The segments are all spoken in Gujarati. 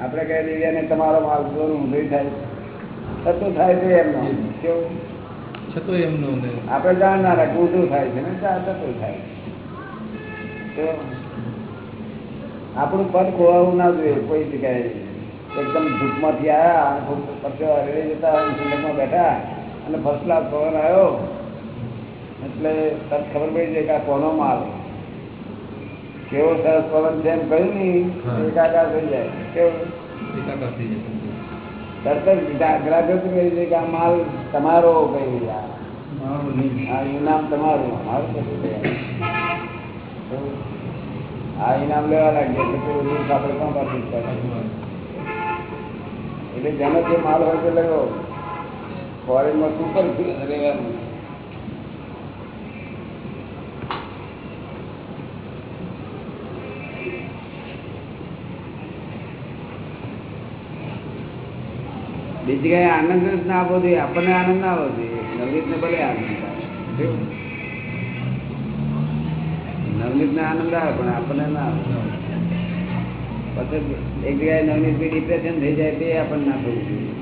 આપણે કહી દઈએ અને તમારો માલ ચોર ઊંધું થાય. થતું થાય છે એમનો કેવું? છતો એમનો ને આપણે જાણનારા કે ઊંધું થાય છે ને થતું થાય તો આપણું પદ ખોવાવું ના જોઈએ કોઈ જગ્યાએ. એકદમ ધૂપમાંથી આવ્યા પછી હરડી જતા સુંદરમાં બેઠા અને ફર્સ્ટ ક્લાસ પવન આવ્યો. એટલે તરત ખબર પડી જાય કે આ કોનો માલ. કેવો સરસ પવન છે એમ કહ્યું નહીં હા. એકાકાર થઈ જાય કેવું એકાકાર થઈ જાય તરત જ ગ્રા- ગ્રાહક કહી દે કે આ માલ તમારો કહી આ આ ઇનામ તમારું મારું કશું લેવાનું. એવું. આ ઇનામ લેવા લાગ્યા એટલે કોઈ રૂલ્સ આપણે કોણ પાછું કરે? એટલે જેનો જે માલ હોય તે લેવો ફોરેનમાં સુપર રહેવાનું બીજી કઈ આનંદ જ ના આપવો જોઈએ, આપણને આનંદ ના આવવો જોઈએ. નવનીત ને ભલે આનંદ નવનીત ને આનંદ આવે, પણ આપણને ના આવે. પછી એક જગ્યાએ નવનીત ડિપ્રેશન થઈ જાય તે આપણને ના થવું જોઈએ.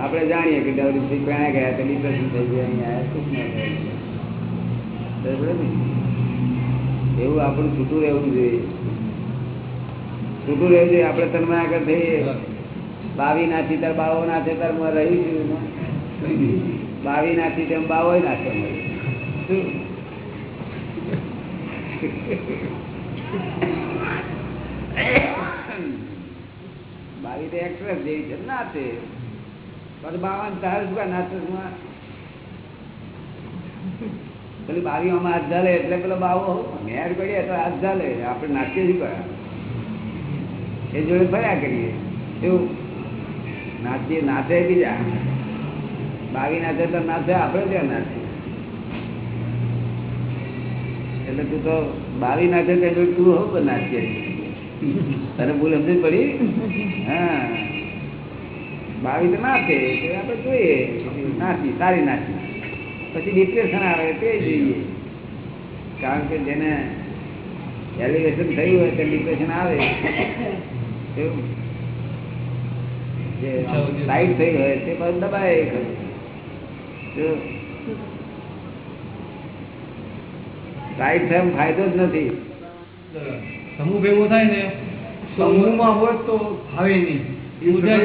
આપણે જાણીએ કે નવનીત ક્યાં ગયા તો ડિપ્રેશન થઈ ગયા, અહીંયા સુખ ના થાય. ને? એવું આપણું છૂટું રહેવું જોઈએ. છૂટું રહેવું જોઈએ, આપણે તન્મા આગળ થઈએ. બાવી નાથી તાર બાવો નાચે તારમાં રહી ગયું બાવી નાથી તેમ બાવો મળે બાવી તો એક્ટ્રેસ જેવી છે નાચે પછી બાવન તારે શું કાં નાચે આ? પેલી બાવીઓમાં હાથ ઝાલે એટલે પેલો બાવો મેર કરીએ તો હાથ ઝાલે આપણે નાચીએ શું કર્યા એ જોડે ફર્યા કરીએ. એવું. નાચીએ, નાચે બીજા બાવી નાચે તો નાચે, આપણે ત્યાં નાચે એટલે તું તો બાવી નાચે કે તું હો પણ નાચીએ. તને ભૂલ સમજ પડી? હા. બાવી તો નાચે આપણે જોઈએ. નાચી સારી નાચી પછી ડિપ્રેશન આવે, તે જોઈએ. કારણ કે જેને એલિવેશન થયું હોય, તે ડિપ્રેશન આવે. એવું. જે લાઈટ થઈ હોય તે દબાય થાય ફાયદો જ નથી. સમૂહ ભેગો થાય ને સમૂહમાં હોય તો આવે નહીં. એ ઉજાય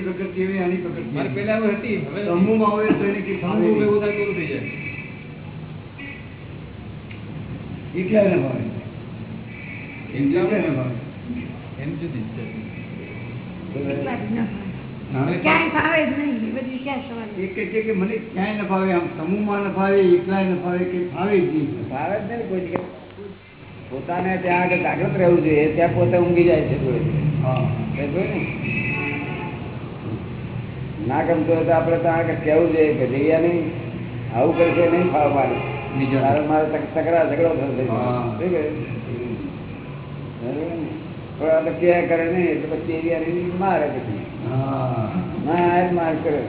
પ્રકૃતિ- એવી આની પ્રકૃતિ મારે પેલા હતી હવે સમૂહમાં હોય તો એને કઈ સમૂહ ભેગો થાય કેવું થઈ જાય? એકલા એને ભાવે એકલા એને ફાવે એમ જુદી જ છે. મને ક્યાંય ન ફાવે આમ સમૂહમાં ન ફાવે એકલા ન ફાવે કે ફાવે જ નહીં. ભાવે જ નહીં કોઈ પોતાને ત્યાં આગળ જાગૃત રહેવું જોઈએ ત્યાં પોતે ઊંઘી જાય છે જોડે ના. ગમતો હોય તો આપણે ત્યાં આગળ કહેવું જોઈએ કે જઈએ નહીં આવું કરશે નહીં ફાવ મારે. બીજા. મારે તક- તકરાર ઝઘડો થશે હા. શું કહે? બરાબર ને? પણ આ તો કરે નહીં એટલે પછી એવી હારી મારે પછી હા. ના આ જ માર કરે.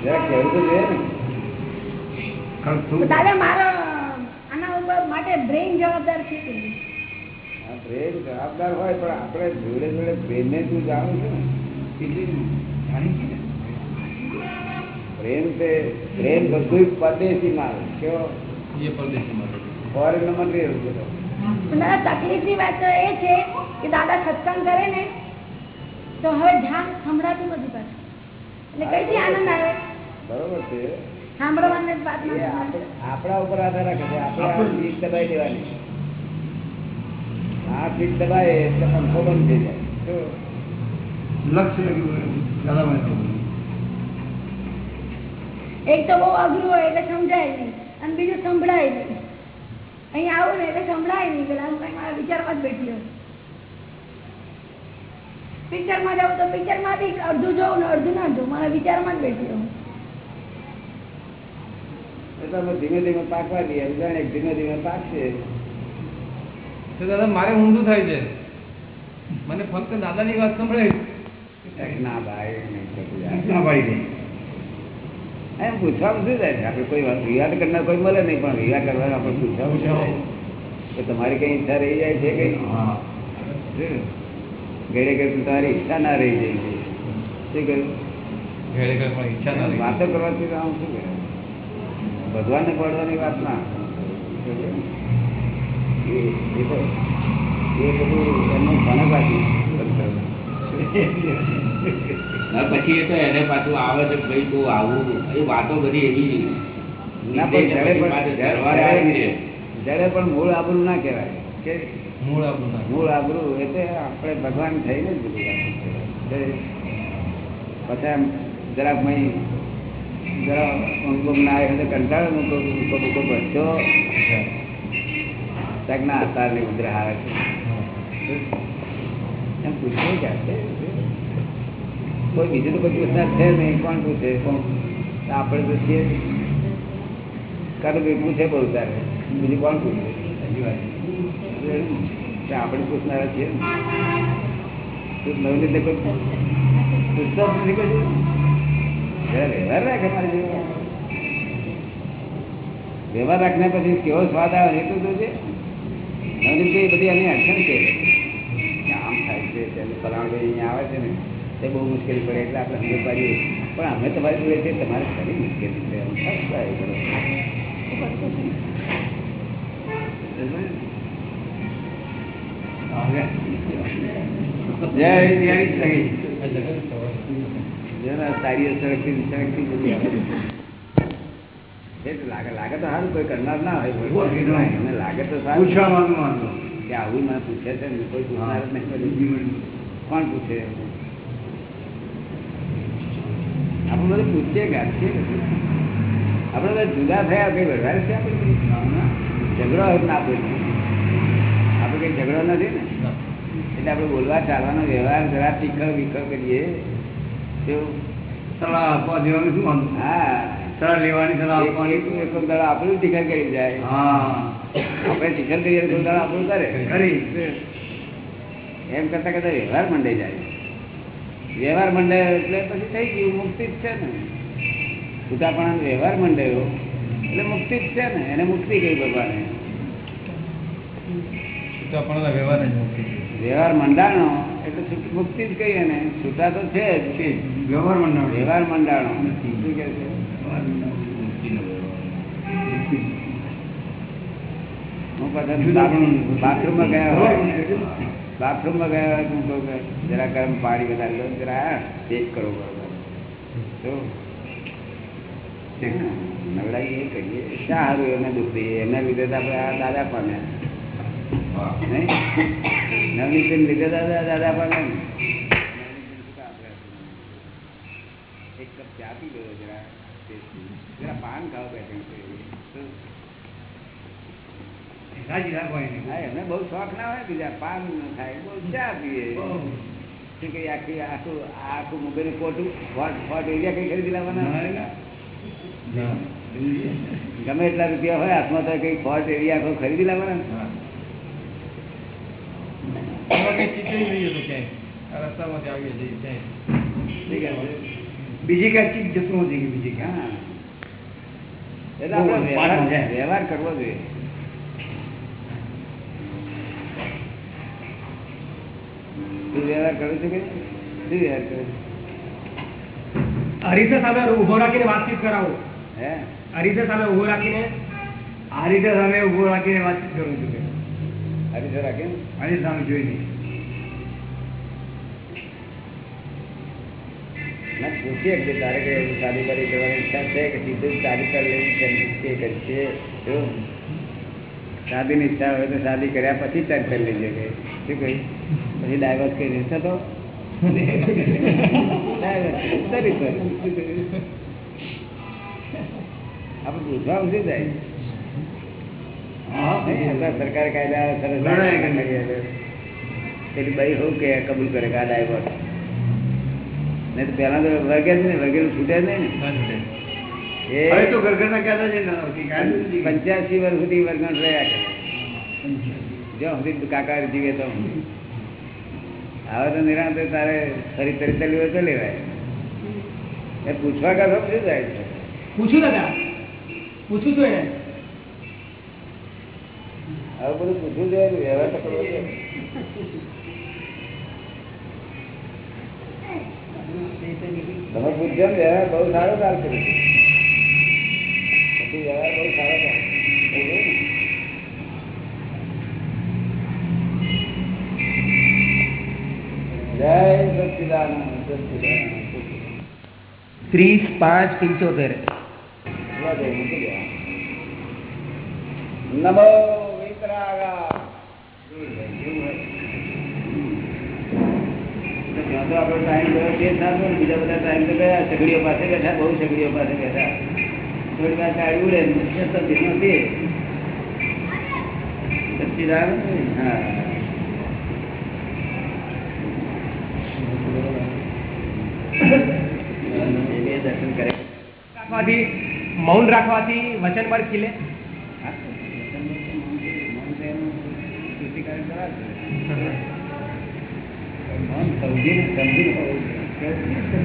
જરા તો જોઈએ ને. દાદા મારો આના માટે બ્રેઇન જવાબદાર છે હોય પણ આપણે જોડે જોડે બ્રેનને તું જાણું છું? બ્રેન તે પ્રેમ બધું પરદેશી માલ કેવો પરદેશી માટે ફોરેન મટીરિયલ બધો પણ દાદા તકલીફની વાત તો એ છે કે દાદા સત્સંગ કરે ને તો હવે ધ્યાન સંભળાતું નથી પાછું. એટલે કઈથી આનંદ આવે? બરોબર છે. આપણે- ઉપર આધાર રાખે આપણે દબાઈ દેવાની. આ ચીજ દબાય એટલે પંખો બંધ થઈ જાય. લક્ષ્ય એક તો બહુ અઘરું હોય એટલે સમજાય નહીં. અને બીજું સંભળાય નહીં. અહીંયા આવું ને એટલે સંભળાય નહીં. પેલા હું કઈ મારા વિચારમાં જ બેઠી હોઉં. પિક્ચરમાં જાઉં તો પિક્ચરમાં બી અડધું જોઉં ને અડધું ના જોઉં. મારા વિચારમાં જ બેઠી અમે ધીમે ધીમે પાકવા દઈએ. એમ ધીમે ધીમે પાકશે. તો દાદા મારે ઊંધું થાય છે. મને ફક્ત દાદાની વાત સંભળાય એક ના ભાઈ. ના ભાઈ. એમ પૂછવાનું શું જાય છે આપણે કોઈ વાત વિવાદ કરનાર કોઈ મળે નહીં પણ વિવાદ કરવાનું આપણે પૂછવાનું? તો તમારી કઈ ઈચ્છા રહી જાય છે કઈ? ઘેરે ઘેર તમારી ઈચ્છા ના રહી જાય છે. શું કહ્યું? ઘરે ઘરે પણ ઈચ્છા ના વાતો કરવાથી આમ શું કહે? ભગવાનને પડવાની વાત ના. એ બધું એમનું ભણકાથી ના પછી એ તો એને પાછું આવે છે ભાઈ તું આવું એ વાતો બધી એવી જયારે પણ મૂળ આબરું ના કહેવાય. કે મૂળ આબરું મૂળ આબરું એટલે આપણે ભગવાન થઈને જ બધું પછી જરાક મહી જરા ઊંઘ ના આવે એટલે કંટાળો મૂકો મૂકો મૂકો બચ્ચો ના અતાર ને ઉધરા આવે છે એમ પૂછવું ક્યાં છે? કોઈ બીજું તો કોઈ પૂછનાર છે નહીં કોણ પૂછે કોણ આપણે તો છીએ. કારણ કે પૂછે બહુ તારે બીજું કોણ પૂછે આપણે પૂછનારા છીએ. નવની તું કોઈ પૂછતો નથી કોઈ. વ્યવહાર રાખે મારે જેવો વ્યવહાર રાખને પછી કેવો સ્વાદ આવે એ તો છે. નવની બધી એની અડચણ છે. આમ થાય છે, તેને પલાણભાઈ અહીંયા આવે છે ને. તે બહુ મુશ્કેલી પડે એટલે આપણે સમજ પાડીએ પણ અમે તમારી જોડે છે તમારે ખરી મુશ્કેલી છે. લાગે તો સારું કોઈ કરનાર ના હોય લાગે તો સારું. કે આવું મને પૂછે છે કોઈ પૂછનાર નહીં. કોણ પૂછે? આપણે બધું પૂછીએ ગાંઠીએ છે આપણે બધા જુદા થયા કઈ વધારે છે આપણે? ઝઘડો ના બોલીએ આપણે કઈ ઝઘડો નથી ને. એટલે આપણે બોલવા ચાલવાનો વ્યવહાર જરા તીખળ વિખળ કરીએ. તેવું સલાહ આપવા દેવાનું શું હા. સલાહ લેવાની સલાહ આપવાની? એક દાડો આપણું ટીકર કરી જાય. હા. આપણે ટીકર કરીએ તો દાડા આપણું કરે. કરી. એમ કરતા કરતા વ્યવહાર મંડાઈ જાય. વ્યવહાર મંડાયો એટલે પછી થઈ ગયું મુક્તિ જ છે ને. છૂટાપણા વ્યવહાર મંડાયો એટલે મુક્તિ જ છે ને એને મુક્તિ કહી ભગવાને? વ્યવહાર મંડાણો એટલે મુક્તિ જ કહી એને? છૂટા તો છે જ. છે. વ્યવહાર મંડળ વ્યવહાર મંડાણો. શું કે છે? હું કદાચ બાથરૂમમાં ગયા હોય. બાથરૂમમાં ગયા હું કહું કે જરા ગરમ પાણી વધારે લો જરા ચેક કરો નવડાવી એ કરીએ શા સારું એને દુઃખ દઈએ એના લીધે આપણે આ દાદા પામ્યા પેન લીધે દાદા દાદા પામ્યા એક કપ ચા પી ગયો જરા. જરા પાન ખાવ બે ત્રણ તો રાજી રાખવાની હા એમને બહુ શોખ ના હોય બીજા પાન ન થાય બહુ ચા પીએ. શું કઈ આખી આખું આખું મુંબઈનું કોટું ફોટ ફોટ એરિયા કઈ ખરીદી લાવવાના? ના. ગમે એટલા રૂપિયા હોય હાથમાં તો કઈ ફોટ એરિયા આખો ખરીદી લાવવાના? એમાં કંઈ ચીકણી જોઈએ તો ક્યાંય. આ રસ્તામાંથી આવીએ છીએ ક્યાંય. ઠીક છે? બીજી કઈ ચીજ જતું નથી કે બીજી ક્યાં હા. એટલે આપણે બહુ વ્યવહાર પાન જાય. વ્યવહાર કરવો જોઈએ. વ્યવહાર કરું છું કે શું વ્યવહાર કરું હરીસે સામે ઊભો રાખીને વાતચીત કરાવો. હે? હરીસે સામે ઊભો રાખીને? આ સામે ઊભો રાખીને વાતચીત કરું છું કે. હરીશો રાખે? ને? સામે જોઈ પૂછીએ કે તારે કઈ એવું શાદી બાદી કરવાની ઈચ્છા છે કે સીધું શાદી કરી લેવી છે કે કરશે જો શાદીની ઈચ્છા હોય તો શાદી કર્યા પછી તરત કરી લેજે કે. શું કહી? પછી ડાયવર્સ કરી. દેશે તો Divert. તરી તરી. આપણે શું જાય સરકાર કાયદા સરસ. પેલી બાઈ હોઉં કે કબૂલ કરે કે આ ડાયવર્સ નહીં તો પહેલા તો વર્ગે જ નહીં વર્ગે છૂટે જ નહીં ને. પંચ્યાસી વર્ષ સુધી વર્ગણ રહ્યા કરે. જ્યાં સુધી કાકા જીવે તો. હવે તો નિરાંતે તારે ફરી તરી તલી હોય તો લેવાય. એ પૂછવા કરતો શું જાય છે? પૂછ્યું દાદા પૂછું છું એને. હવે બધું પૂછવું જોઈએ વ્યવહાર તો કરવો. તમે પૂછજો ને વ્યવહાર બહુ સારો ચાલશે. પછી વ્યવહાર બહુ સારો ત્રીસ, પાંચ, પંચોતેર. નમો ટાઈમ ગયો તે ના બીજા બધા ટાઈમ તો ગયા સગડીઓ પાસે બેઠા બહુ સગડીઓ પાસે બેઠા થોડી વાર ગાડી ઉડે ને જતો ધીમો દે હા એ બે દર્શન કરે રાખવાથી મૌન રાખવાથી વચન પર ખીલે?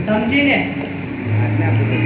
સમજીને. એમને આપણે